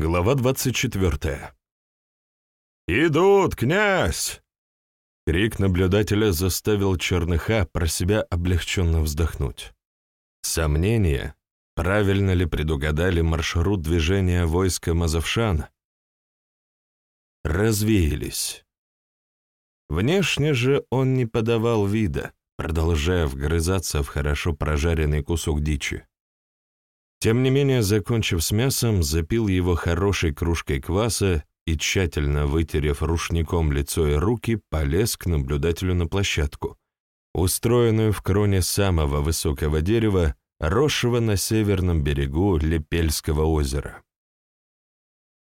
Глава 24. «Идут, князь!» Крик наблюдателя заставил Черныха про себя облегченно вздохнуть. Сомнения, правильно ли предугадали маршрут движения войска Мазовшан, развеялись. Внешне же он не подавал вида, продолжая вгрызаться в хорошо прожаренный кусок дичи. Тем не менее, закончив с мясом, запил его хорошей кружкой кваса и, тщательно вытерев рушником лицо и руки, полез к наблюдателю на площадку, устроенную в кроне самого высокого дерева, росшего на северном берегу Лепельского озера.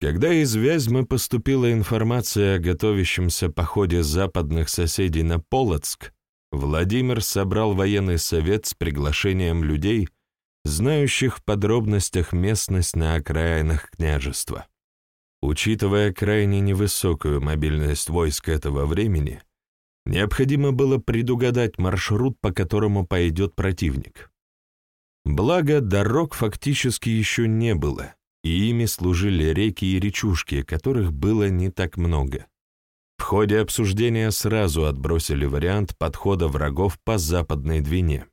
Когда из Вязьмы поступила информация о готовящемся походе западных соседей на Полоцк, Владимир собрал военный совет с приглашением людей — знающих в подробностях местность на окраинах княжества. Учитывая крайне невысокую мобильность войск этого времени, необходимо было предугадать маршрут, по которому пойдет противник. Благо, дорог фактически еще не было, и ими служили реки и речушки, которых было не так много. В ходе обсуждения сразу отбросили вариант подхода врагов по западной Двине.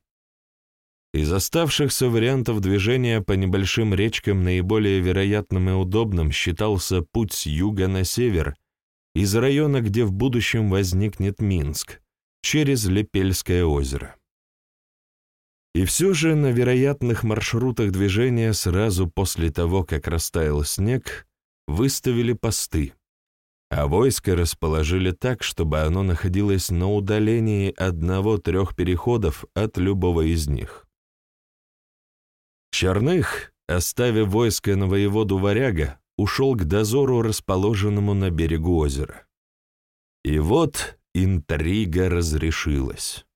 Из оставшихся вариантов движения по небольшим речкам наиболее вероятным и удобным считался путь с юга на север, из района, где в будущем возникнет Минск, через Лепельское озеро. И все же на вероятных маршрутах движения сразу после того, как растаял снег, выставили посты, а войско расположили так, чтобы оно находилось на удалении одного-трех переходов от любого из них. Черных, оставив войско на воеводу Варяга, ушел к дозору, расположенному на берегу озера. И вот интрига разрешилась.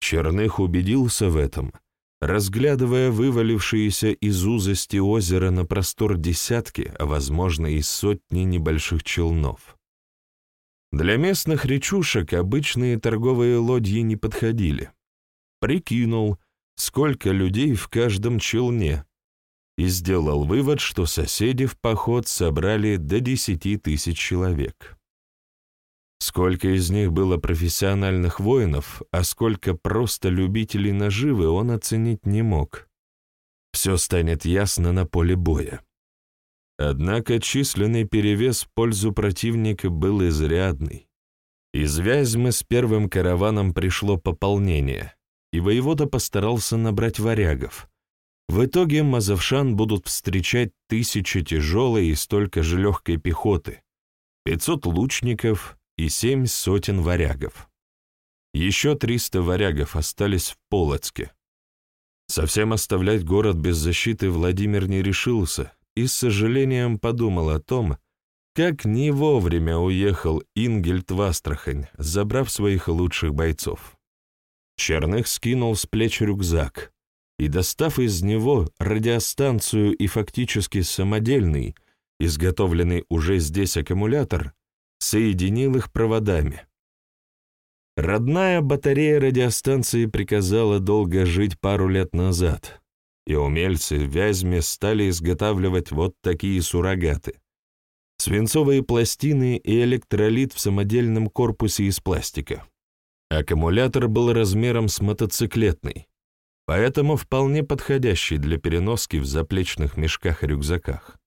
Черных убедился в этом, разглядывая вывалившиеся из узости озера на простор десятки, а, возможно, и сотни небольших челнов. Для местных речушек обычные торговые лодьи не подходили. Прикинул, сколько людей в каждом челне, и сделал вывод, что соседи в поход собрали до десяти тысяч человек. Сколько из них было профессиональных воинов, а сколько просто любителей наживы, он оценить не мог. Все станет ясно на поле боя. Однако численный перевес в пользу противника был изрядный. Из Вязьмы с первым караваном пришло пополнение, и воевода постарался набрать варягов. В итоге мазовшан будут встречать тысячи тяжелой и столько же легкой пехоты, 500 лучников и семь сотен варягов. Еще 300 варягов остались в Полоцке. Совсем оставлять город без защиты Владимир не решился и с сожалением подумал о том, как не вовремя уехал Ингельд в Астрахань, забрав своих лучших бойцов. Черных скинул с плеч рюкзак и, достав из него радиостанцию и фактически самодельный, изготовленный уже здесь аккумулятор, соединил их проводами. Родная батарея радиостанции приказала долго жить пару лет назад, и умельцы в Вязьме стали изготавливать вот такие суррогаты. Свинцовые пластины и электролит в самодельном корпусе из пластика. Аккумулятор был размером с мотоциклетный, поэтому вполне подходящий для переноски в заплечных мешках и рюкзаках.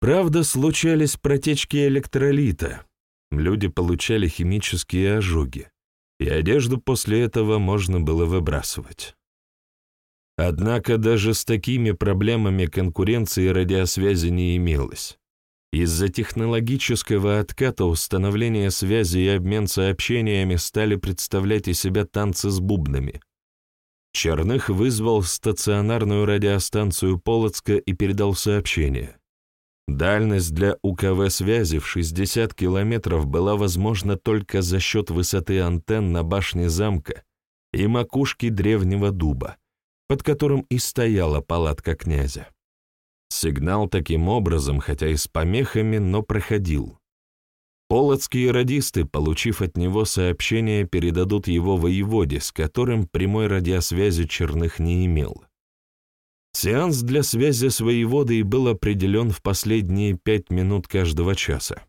Правда, случались протечки электролита, люди получали химические ожоги, и одежду после этого можно было выбрасывать. Однако даже с такими проблемами конкуренции радиосвязи не имелось. Из-за технологического отката установление связи и обмен сообщениями стали представлять из себя танцы с бубнами. Черных вызвал стационарную радиостанцию Полоцка и передал сообщение. Дальность для УКВ-связи в 60 километров была возможна только за счет высоты антенн на башне замка и макушки древнего дуба, под которым и стояла палатка князя. Сигнал таким образом, хотя и с помехами, но проходил. Полоцкие радисты, получив от него сообщение, передадут его воеводе, с которым прямой радиосвязи Черных не имел. Сеанс для связи с воеводой был определен в последние пять минут каждого часа.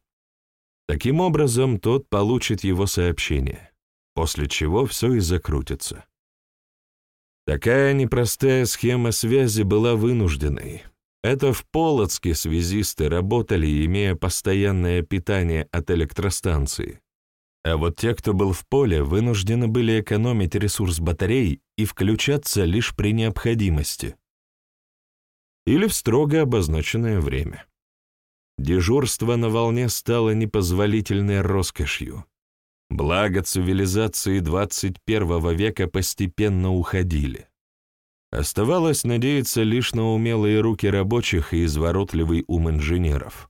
Таким образом, тот получит его сообщение, после чего все и закрутится. Такая непростая схема связи была вынужденной. Это в Полоцке связисты работали, имея постоянное питание от электростанции. А вот те, кто был в поле, вынуждены были экономить ресурс батарей и включаться лишь при необходимости. Или в строго обозначенное время. Дежурство на волне стало непозволительной роскошью. Благо цивилизации 21 века постепенно уходили. Оставалось надеяться лишь на умелые руки рабочих и изворотливый ум инженеров.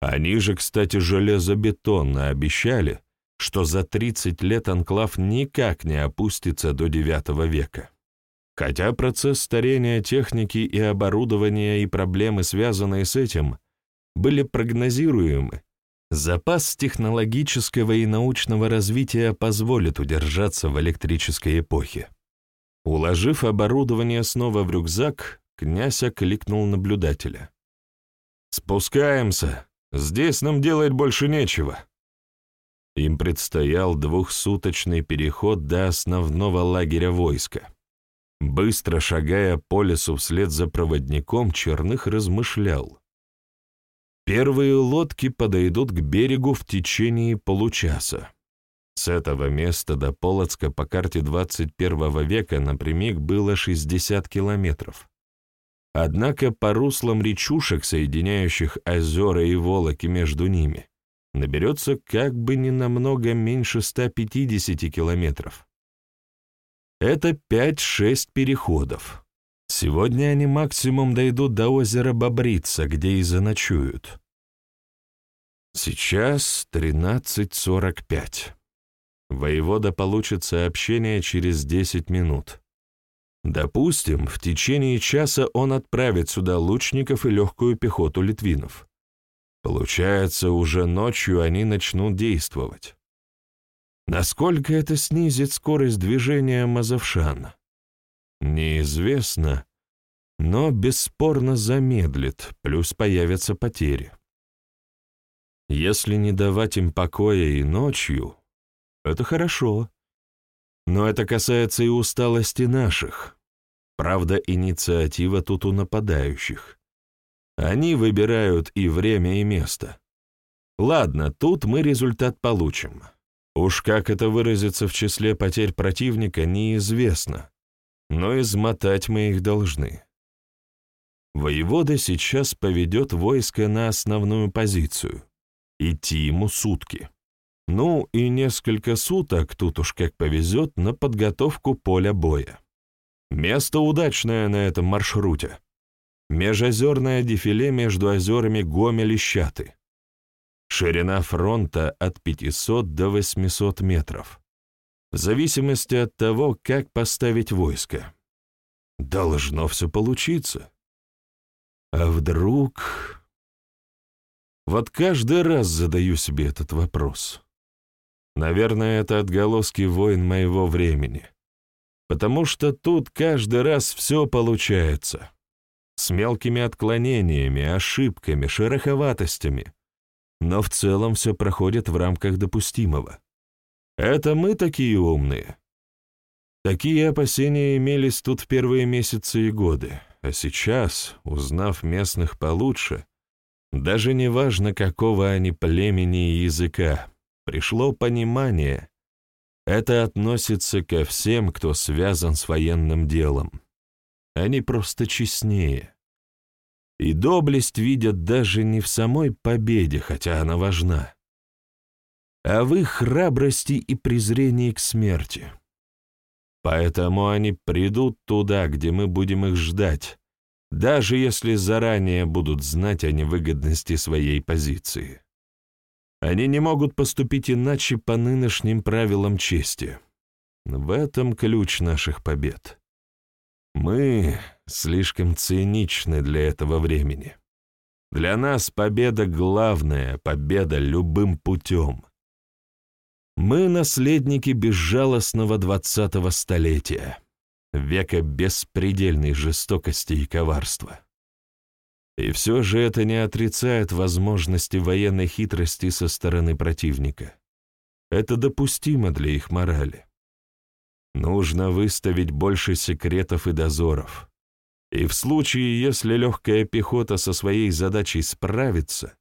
Они же, кстати, железобетонно обещали, что за 30 лет анклав никак не опустится до IX века. Хотя процесс старения техники и оборудования и проблемы, связанные с этим, были прогнозируемы, запас технологического и научного развития позволит удержаться в электрической эпохе. Уложив оборудование снова в рюкзак, князь окликнул наблюдателя. «Спускаемся. Здесь нам делать больше нечего». Им предстоял двухсуточный переход до основного лагеря войска. Быстро шагая по лесу вслед за проводником, Черных размышлял. Первые лодки подойдут к берегу в течение получаса. С этого места до Полоцка по карте 21 века напрямик было 60 километров. Однако по руслам речушек, соединяющих озера и волоки между ними, наберется как бы не намного меньше 150 километров. Это 5-6 переходов. Сегодня они максимум дойдут до озера Бобрица, где и заночуют. Сейчас 13.45. Воевода получит сообщение через 10 минут. Допустим, в течение часа он отправит сюда лучников и легкую пехоту литвинов. Получается, уже ночью они начнут действовать. Насколько это снизит скорость движения Мазовшан? Неизвестно, но бесспорно замедлит, плюс появятся потери. Если не давать им покоя и ночью, это хорошо. Но это касается и усталости наших. Правда, инициатива тут у нападающих. Они выбирают и время, и место. Ладно, тут мы результат получим. Уж как это выразится в числе потерь противника, неизвестно. Но измотать мы их должны. Воевода сейчас поведет войско на основную позицию. Идти ему сутки. Ну и несколько суток, тут уж как повезет, на подготовку поля боя. Место удачное на этом маршруте. Межозерное дефиле между озерами Гомель и Щаты. Ширина фронта от 500 до 800 метров. В зависимости от того, как поставить войско. Должно все получиться. А вдруг... Вот каждый раз задаю себе этот вопрос. Наверное, это отголоски войн моего времени. Потому что тут каждый раз все получается с мелкими отклонениями, ошибками, шероховатостями, но в целом все проходит в рамках допустимого. Это мы такие умные. Такие опасения имелись тут в первые месяцы и годы, а сейчас, узнав местных получше, даже не важно, какого они племени и языка, пришло понимание, это относится ко всем, кто связан с военным делом. Они просто честнее. И доблесть видят даже не в самой победе, хотя она важна, а в их храбрости и презрении к смерти. Поэтому они придут туда, где мы будем их ждать, даже если заранее будут знать о невыгодности своей позиции. Они не могут поступить иначе по нынешним правилам чести. В этом ключ наших побед. Мы слишком циничны для этого времени. Для нас победа главная, победа любым путем. Мы наследники безжалостного двадцатого столетия. века беспредельной жестокости и коварства. И все же это не отрицает возможности военной хитрости со стороны противника. Это допустимо для их морали. Нужно выставить больше секретов и дозоров. И в случае, если легкая пехота со своей задачей справится,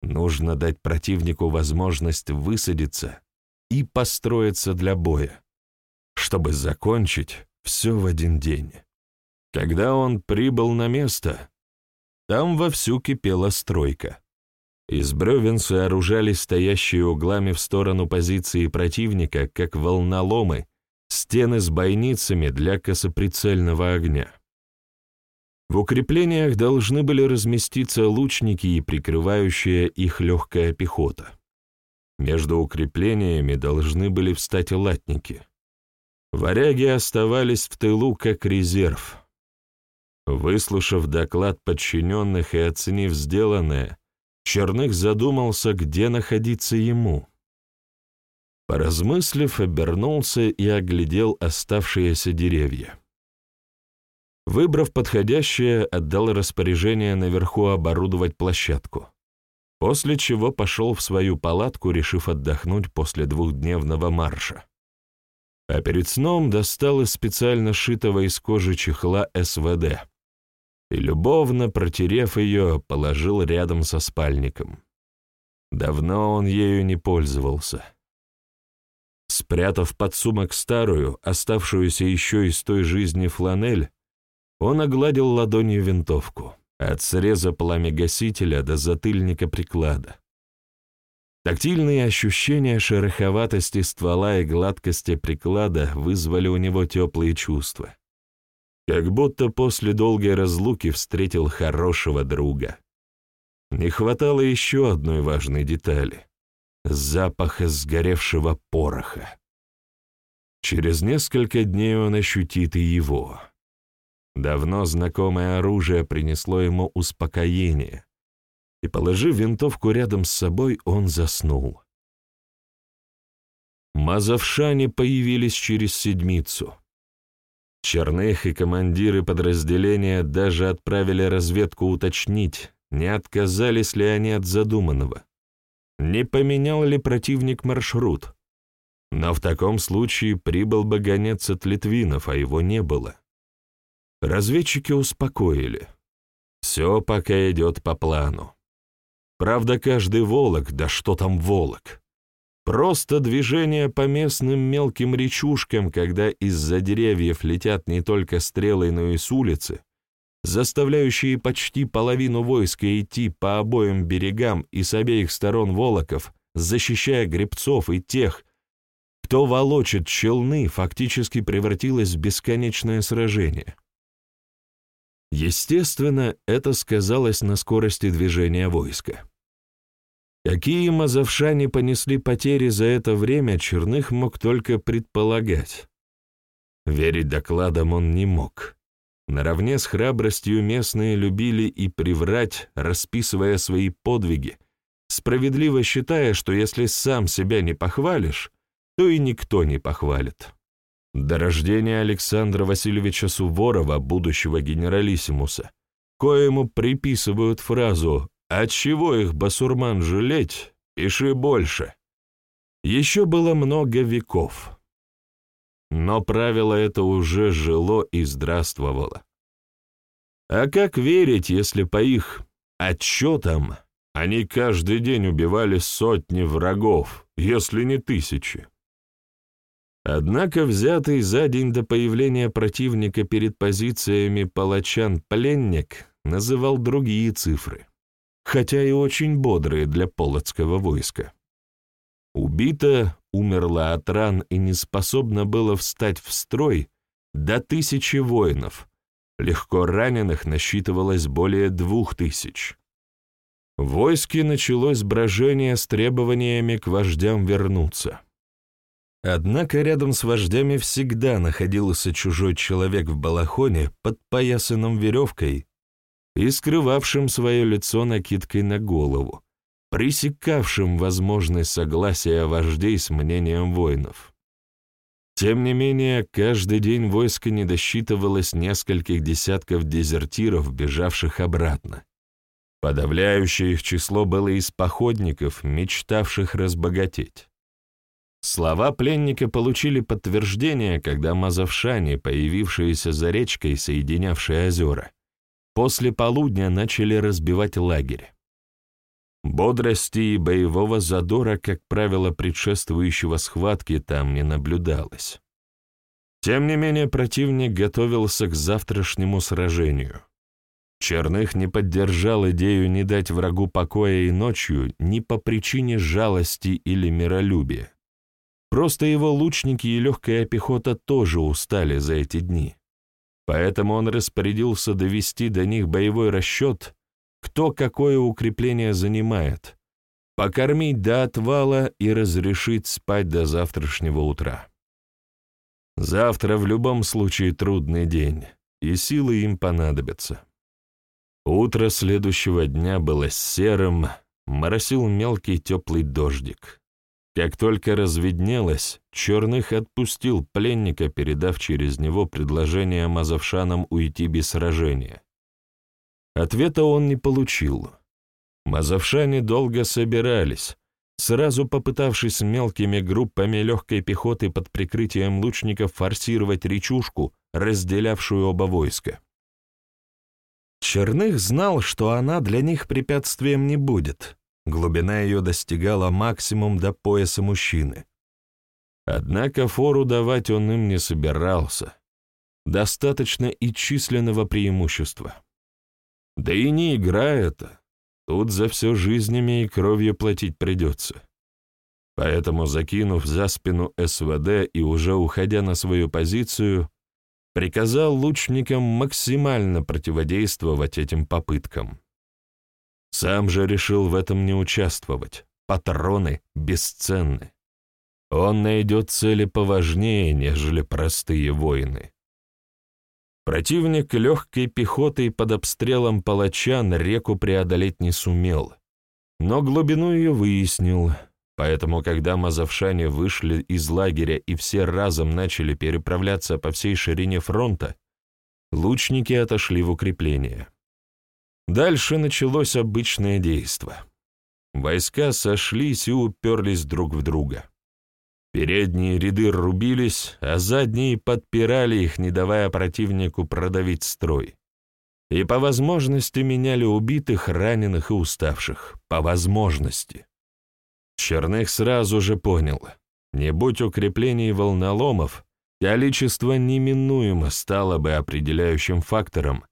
нужно дать противнику возможность высадиться и построиться для боя, чтобы закончить все в один день. Когда он прибыл на место, там вовсю кипела стройка. Из бревен сооружались стоящие углами в сторону позиции противника, как волноломы, стены с бойницами для косоприцельного огня. В укреплениях должны были разместиться лучники и прикрывающая их легкая пехота. Между укреплениями должны были встать латники. Варяги оставались в тылу как резерв. Выслушав доклад подчиненных и оценив сделанное, Черных задумался, где находиться ему. Поразмыслив, обернулся и оглядел оставшиеся деревья. Выбрав подходящее, отдал распоряжение наверху оборудовать площадку, после чего пошел в свою палатку, решив отдохнуть после двухдневного марша. А перед сном достал из специально сшитого из кожи чехла СВД и, любовно протерев ее, положил рядом со спальником. Давно он ею не пользовался. Спрятав под сумок старую, оставшуюся еще из той жизни фланель, он огладил ладонью винтовку, от среза пламегасителя до затыльника приклада. Тактильные ощущения шероховатости ствола и гладкости приклада вызвали у него теплые чувства. Как будто после долгой разлуки встретил хорошего друга. Не хватало еще одной важной детали — запаха сгоревшего пороха. Через несколько дней он ощутит и его. Давно знакомое оружие принесло ему успокоение, и, положив винтовку рядом с собой, он заснул. Мазовшане появились через седмицу. Черных и командиры подразделения даже отправили разведку уточнить, не отказались ли они от задуманного, не поменял ли противник маршрут. Но в таком случае прибыл бы гонец от Литвинов, а его не было. Разведчики успокоили. Все пока идет по плану. Правда, каждый волок, да что там волок, просто движение по местным мелким речушкам, когда из-за деревьев летят не только стрелы, но и с улицы, заставляющие почти половину войска идти по обоим берегам и с обеих сторон волоков, защищая гребцов и тех, кто волочит челны, фактически превратилось в бесконечное сражение. Естественно, это сказалось на скорости движения войска. Какие мазовшане понесли потери за это время, Черных мог только предполагать. Верить докладам он не мог. Наравне с храбростью местные любили и приврать, расписывая свои подвиги, справедливо считая, что если сам себя не похвалишь, то и никто не похвалит. До рождения Александра Васильевича Суворова, будущего генералиссимуса, коему приписывают фразу «Отчего их, басурман, жалеть? Пиши больше». Еще было много веков. Но правило это уже жило и здравствовало. А как верить, если по их отчетам они каждый день убивали сотни врагов, если не тысячи? Однако взятый за день до появления противника перед позициями палачан пленник называл другие цифры, хотя и очень бодрые для полоцкого войска. Убито, умерла от ран и не способна было встать в строй до тысячи воинов, легко раненых насчитывалось более двух тысяч. В войске началось брожение с требованиями к вождям вернуться. Однако рядом с вождями всегда находился чужой человек в балахоне, подпоясанном веревкой и скрывавшим свое лицо накидкой на голову, пресекавшим возможность согласия вождей с мнением воинов. Тем не менее, каждый день войско не досчитывалось нескольких десятков дезертиров, бежавших обратно. Подавляющее их число было из походников, мечтавших разбогатеть. Слова пленника получили подтверждение, когда мазовшане, появившиеся за речкой, соединявшие озера, после полудня начали разбивать лагерь. Бодрости и боевого задора, как правило, предшествующего схватке, там не наблюдалось. Тем не менее, противник готовился к завтрашнему сражению. Черных не поддержал идею не дать врагу покоя и ночью ни по причине жалости или миролюбия. Просто его лучники и легкая пехота тоже устали за эти дни. Поэтому он распорядился довести до них боевой расчет кто какое укрепление занимает, покормить до отвала и разрешить спать до завтрашнего утра. Завтра в любом случае трудный день, и силы им понадобятся. Утро следующего дня было серым, моросил мелкий теплый дождик. Как только разведнелось, Черных отпустил пленника, передав через него предложение мазовшанам уйти без сражения. Ответа он не получил. Мазовшане долго собирались, сразу попытавшись мелкими группами легкой пехоты под прикрытием лучников форсировать речушку, разделявшую оба войска. Черных знал, что она для них препятствием не будет. Глубина ее достигала максимум до пояса мужчины. Однако фору давать он им не собирался. Достаточно и численного преимущества. Да и не игра это. Тут за все жизнями и кровью платить придется. Поэтому, закинув за спину СВД и уже уходя на свою позицию, приказал лучникам максимально противодействовать этим попыткам. Сам же решил в этом не участвовать. Патроны бесценны. Он найдет цели поважнее, нежели простые воины. Противник легкой пехотой под обстрелом палачан реку преодолеть не сумел, но глубину ее выяснил, поэтому когда мазовшане вышли из лагеря и все разом начали переправляться по всей ширине фронта, лучники отошли в укрепление. Дальше началось обычное действо. Войска сошлись и уперлись друг в друга. Передние ряды рубились, а задние подпирали их, не давая противнику продавить строй. И по возможности меняли убитых, раненых и уставших. По возможности. Черных сразу же понял. Не будь укреплений волноломов, количество неминуемо стало бы определяющим фактором,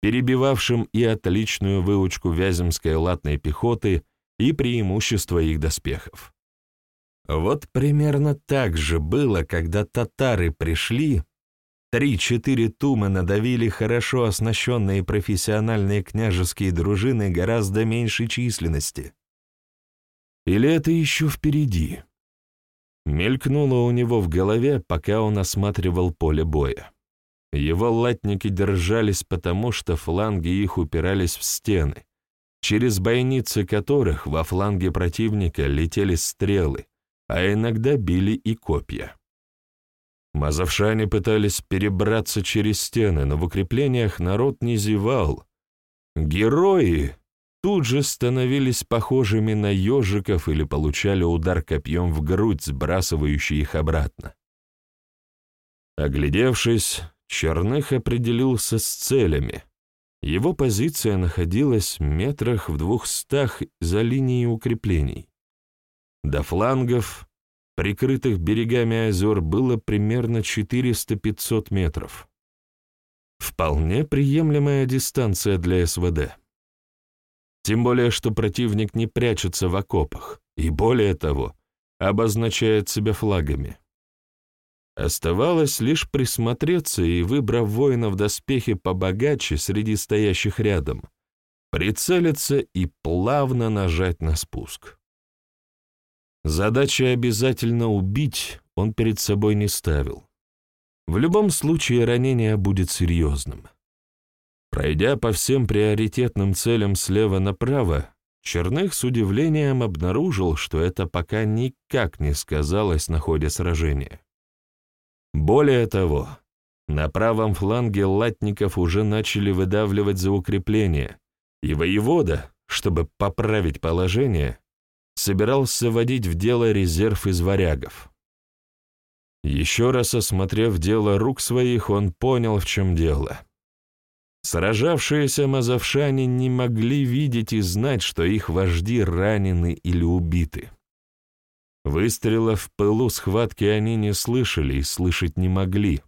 перебивавшим и отличную выучку вяземской латной пехоты и преимущество их доспехов. Вот примерно так же было, когда татары пришли, три-четыре тума надавили хорошо оснащенные профессиональные княжеские дружины гораздо меньшей численности. Или это еще впереди? Мелькнуло у него в голове, пока он осматривал поле боя. Его латники держались потому, что фланги их упирались в стены, через бойницы которых во фланге противника летели стрелы, а иногда били и копья. Мазовшане пытались перебраться через стены, но в укреплениях народ не зевал. Герои тут же становились похожими на ежиков или получали удар копьем в грудь, сбрасывающий их обратно. Оглядевшись, Черных определился с целями. Его позиция находилась метрах в двухстах за линией укреплений. До флангов, прикрытых берегами озер, было примерно 400-500 метров. Вполне приемлемая дистанция для СВД. Тем более, что противник не прячется в окопах, и более того, обозначает себя флагами. Оставалось лишь присмотреться и, выбрав воина в доспехе побогаче среди стоящих рядом, прицелиться и плавно нажать на спуск. Задачи обязательно убить он перед собой не ставил. В любом случае ранение будет серьезным. Пройдя по всем приоритетным целям слева направо, Черных с удивлением обнаружил, что это пока никак не сказалось на ходе сражения. Более того, на правом фланге латников уже начали выдавливать за укрепление, и воевода, чтобы поправить положение, собирался вводить в дело резерв из варягов. Еще раз осмотрев дело рук своих, он понял, в чем дело. Сражавшиеся мазовшане не могли видеть и знать, что их вожди ранены или убиты. Выстрелов в пылу схватки они не слышали и слышать не могли.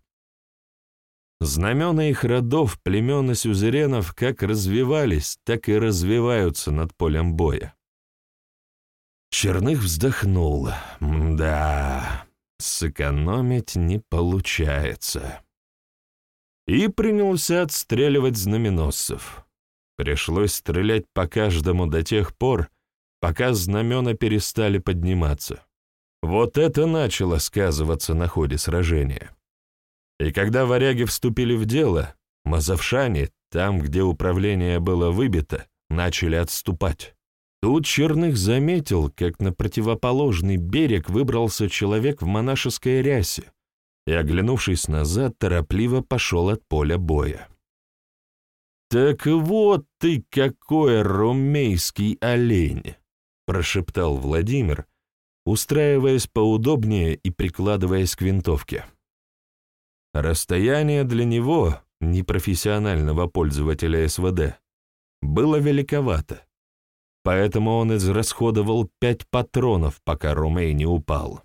Знамена их родов, племен и сюзеренов как развивались, так и развиваются над полем боя. Черных вздохнул. Да, сэкономить не получается. И принялся отстреливать знаменосцев. Пришлось стрелять по каждому до тех пор, пока знамена перестали подниматься. Вот это начало сказываться на ходе сражения. И когда варяги вступили в дело, мазовшане, там, где управление было выбито, начали отступать. Тут Черных заметил, как на противоположный берег выбрался человек в монашеской рясе и, оглянувшись назад, торопливо пошел от поля боя. «Так вот ты какой ромейский олень!» — прошептал Владимир, устраиваясь поудобнее и прикладываясь к винтовке. Расстояние для него, непрофессионального пользователя СВД, было великовато, поэтому он израсходовал пять патронов, пока Ромей не упал.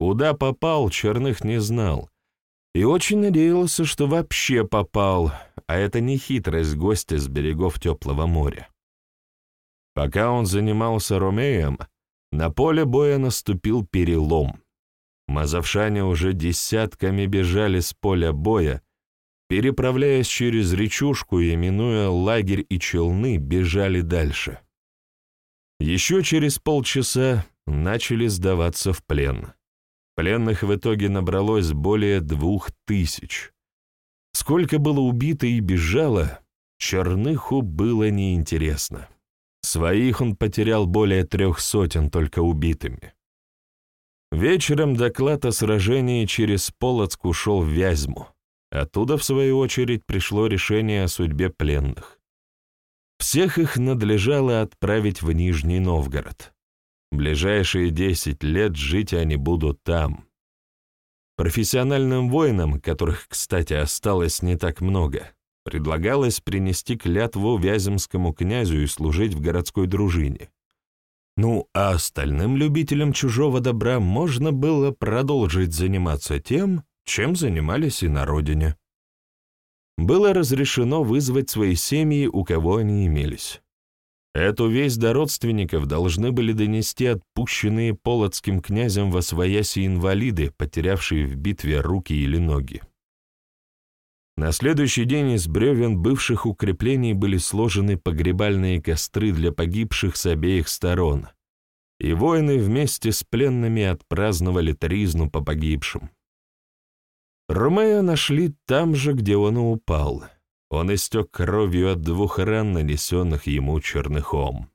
Куда попал, Черных не знал, и очень надеялся, что вообще попал, а это не хитрость гостя с берегов теплого моря. Пока он занимался Ромеем, на поле боя наступил перелом — Мазовшане уже десятками бежали с поля боя, переправляясь через речушку и, минуя лагерь и челны, бежали дальше. Еще через полчаса начали сдаваться в плен. Пленных в итоге набралось более двух тысяч. Сколько было убито и бежало, Черныху было неинтересно. Своих он потерял более трех сотен только убитыми. Вечером доклад о сражении через Полоцк ушел в Вязьму. Оттуда, в свою очередь, пришло решение о судьбе пленных. Всех их надлежало отправить в Нижний Новгород. Ближайшие десять лет жить они будут там. Профессиональным воинам, которых, кстати, осталось не так много, предлагалось принести клятву Вяземскому князю и служить в городской дружине. Ну, а остальным любителям чужого добра можно было продолжить заниматься тем, чем занимались и на родине. Было разрешено вызвать свои семьи, у кого они имелись. Эту весть до родственников должны были донести отпущенные полоцким князем во свояси инвалиды, потерявшие в битве руки или ноги. На следующий день из бревен бывших укреплений были сложены погребальные костры для погибших с обеих сторон, и воины вместе с пленными отпраздновали тризну по погибшим. Ромея нашли там же, где он и упал. Он истек кровью от двух ран, нанесенных ему черныхом.